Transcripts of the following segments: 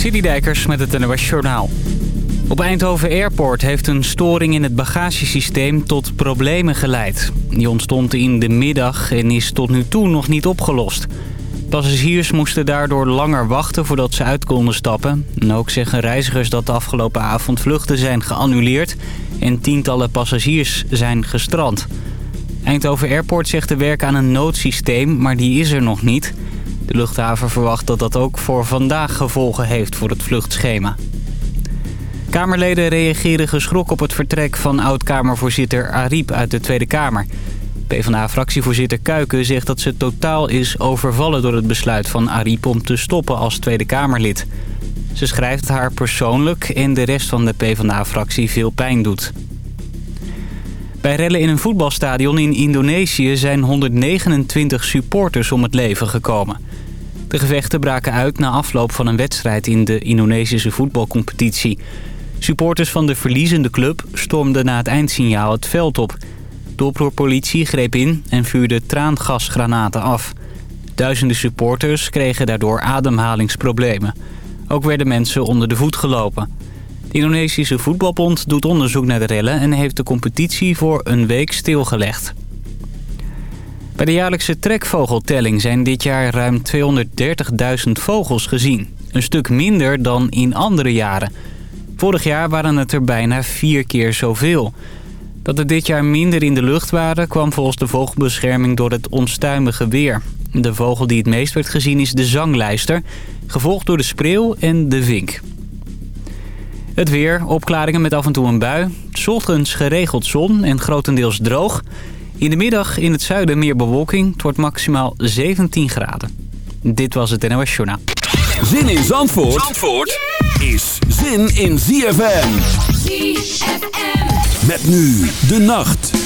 Citydijkers met het NOS Journaal. Op Eindhoven Airport heeft een storing in het bagagesysteem tot problemen geleid. Die ontstond in de middag en is tot nu toe nog niet opgelost. Passagiers moesten daardoor langer wachten voordat ze uit konden stappen. En ook zeggen reizigers dat de afgelopen avond vluchten zijn geannuleerd... en tientallen passagiers zijn gestrand. Eindhoven Airport zegt te werken aan een noodsysteem, maar die is er nog niet... De luchthaven verwacht dat dat ook voor vandaag gevolgen heeft voor het vluchtschema. Kamerleden reageren geschrokken op het vertrek van oud-Kamervoorzitter Ariep uit de Tweede Kamer. PvdA-fractievoorzitter Kuiken zegt dat ze totaal is overvallen door het besluit van Ariep om te stoppen als Tweede Kamerlid. Ze schrijft haar persoonlijk en de rest van de PvdA-fractie veel pijn doet. Bij rellen in een voetbalstadion in Indonesië zijn 129 supporters om het leven gekomen. De gevechten braken uit na afloop van een wedstrijd in de Indonesische voetbalcompetitie. Supporters van de verliezende club stormden na het eindsignaal het veld op. De oproerpolitie greep in en vuurde traangasgranaten af. Duizenden supporters kregen daardoor ademhalingsproblemen. Ook werden mensen onder de voet gelopen. De Indonesische voetbalbond doet onderzoek naar de rellen... en heeft de competitie voor een week stilgelegd. Bij de jaarlijkse trekvogeltelling zijn dit jaar ruim 230.000 vogels gezien. Een stuk minder dan in andere jaren. Vorig jaar waren het er bijna vier keer zoveel. Dat er dit jaar minder in de lucht waren... kwam volgens de vogelbescherming door het onstuimige weer. De vogel die het meest werd gezien is de zanglijster... gevolgd door de spreeuw en de vink. Het weer, opklaringen met af en toe een bui. Ochtends geregeld zon en grotendeels droog. In de middag in het zuiden meer bewolking. Het wordt maximaal 17 graden. Dit was het NOS Journaal. Zin in Zandvoort, Zandvoort is zin in ZFM. ZFM. Met nu de nacht.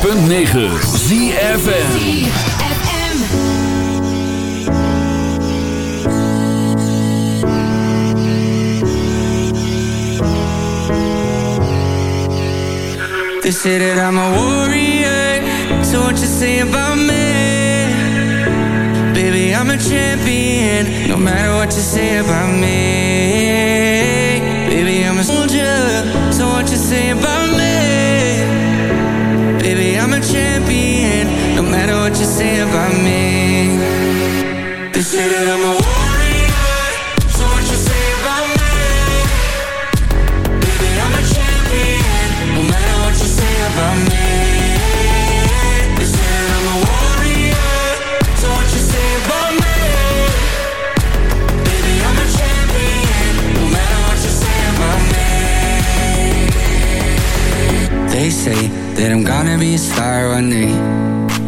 106.9 ZFN They say that I'm a warrior. So what you say about me? Baby, I'm a champion. No matter what you say about me matter what you say about me. They say that I'm a warrior So what you say about me? Baby, I'm a champion No matter what you say about me. They say that I'm a warrior So what you say about me? Baby, I'm a champion No matter what you say about me. They say that I'm gonna be a star one day.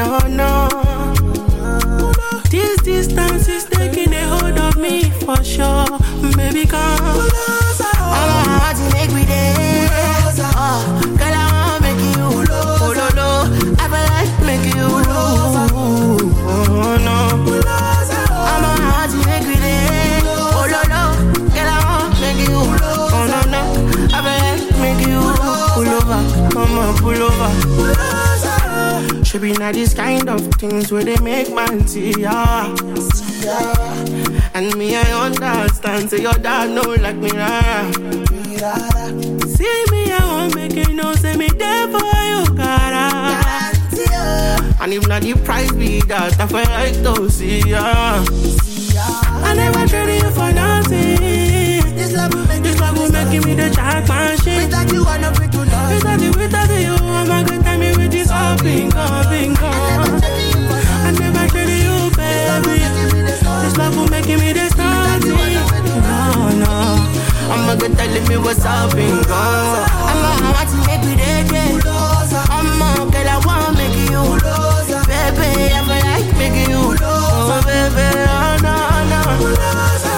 no, no. mean are these kind of things where they make man see ya. And me, I understand. Say so your dad know like me. Rara. See me, I won't make you know. Say me there for you, cara. And if not the price be that, I feel like to see ya. I never traded you for nothing. This love will make, this love will make me the jack machine. Without you, I'm not free to love. Without you, without you, I'm a good I've been. I never treated you, baby. This love will make me this. No, no. I'ma get telling me what's up. I'ma watch me be dead, yeah. I'ma get I wanna make you. Baby, I feel like making you. Oh, baby, oh, no, no.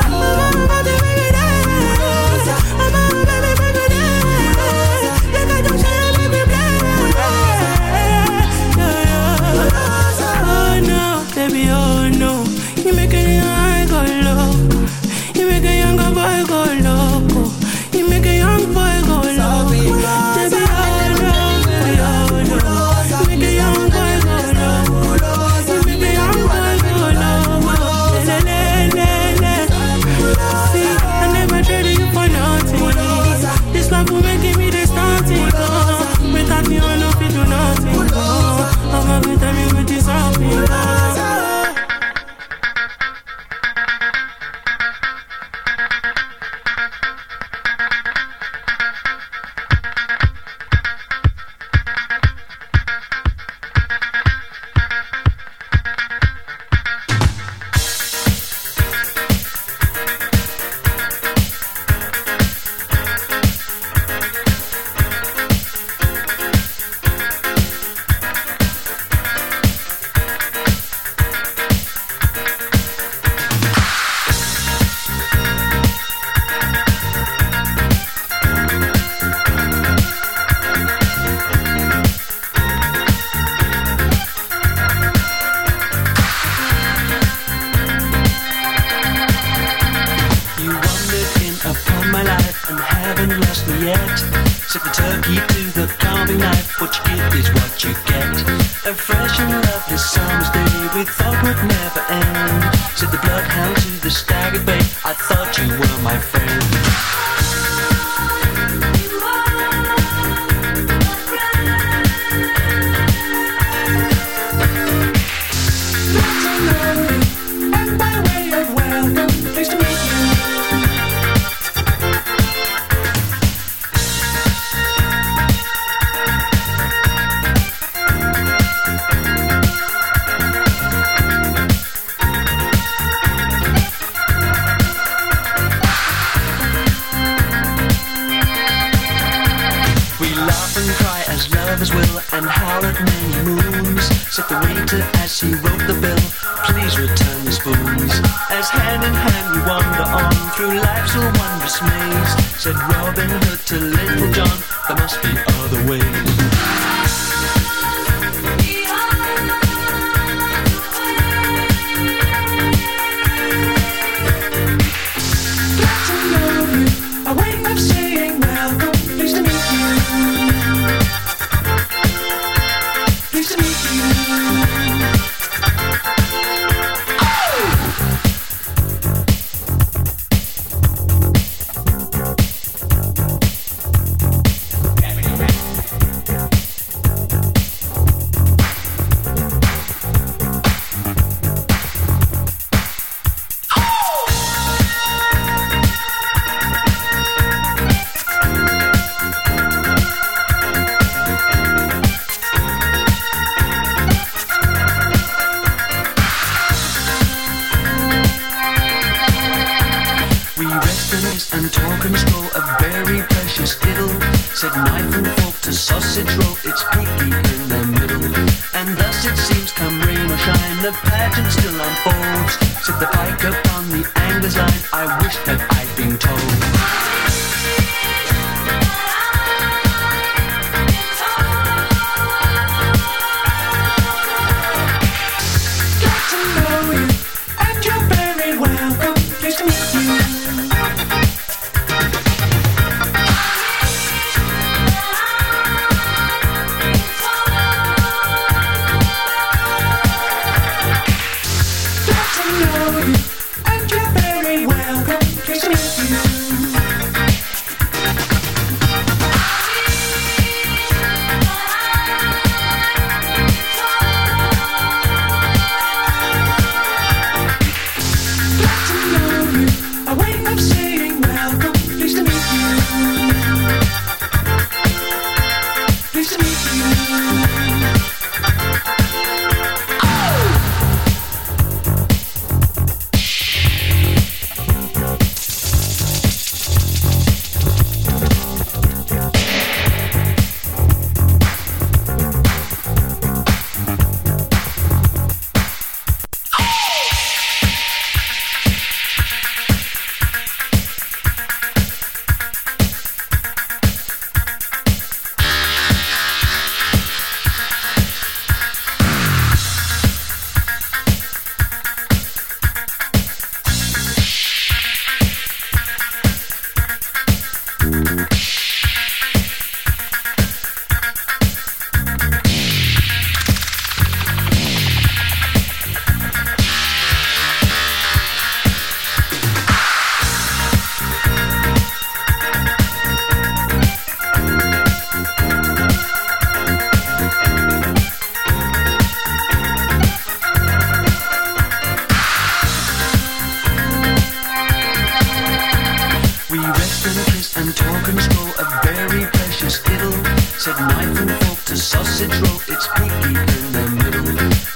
control a very precious fiddle. Said knife and fork to sausage roll, it's piggy in the middle.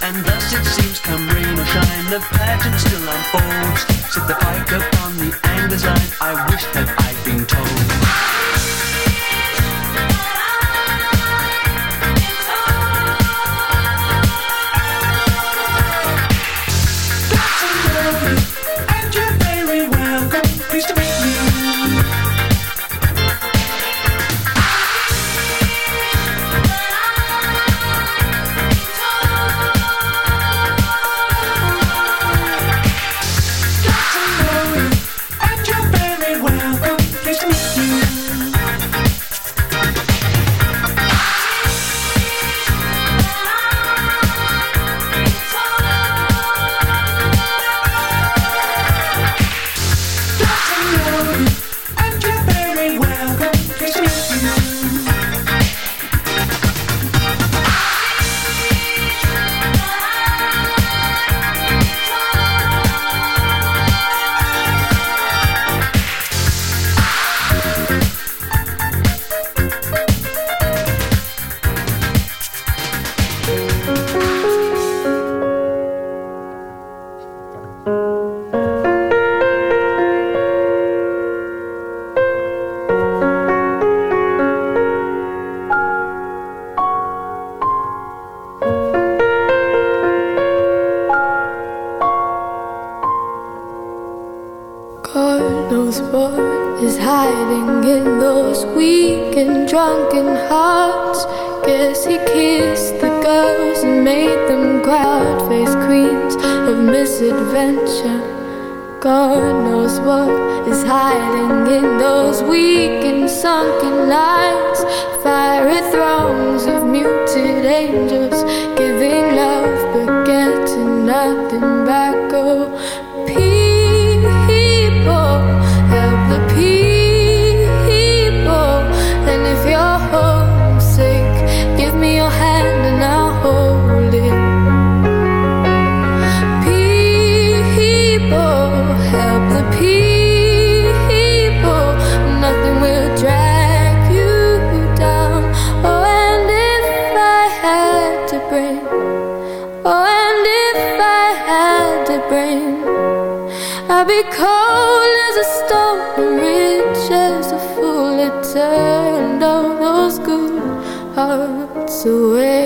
And thus it seems, come rain or shine, the pageant still unfolds. Said the piker. misadventure. God knows what is hiding in those weak and sunken eyes. Fiery thrones of muted angels giving love but getting nothing back. Oh, cold as a stone, rich as a fool. It turned all those good hearts away.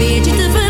convite de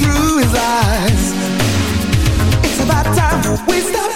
through his eyes. It's about time we stop